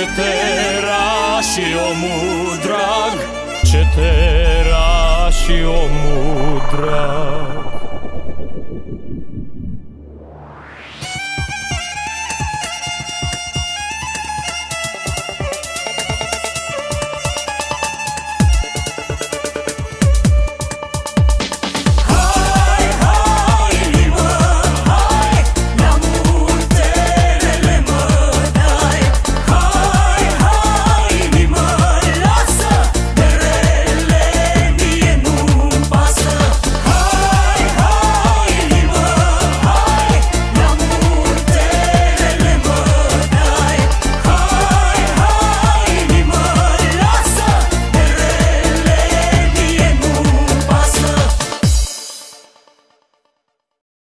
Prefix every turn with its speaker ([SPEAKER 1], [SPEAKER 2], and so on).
[SPEAKER 1] te era și omul drag Ce te era și omul drag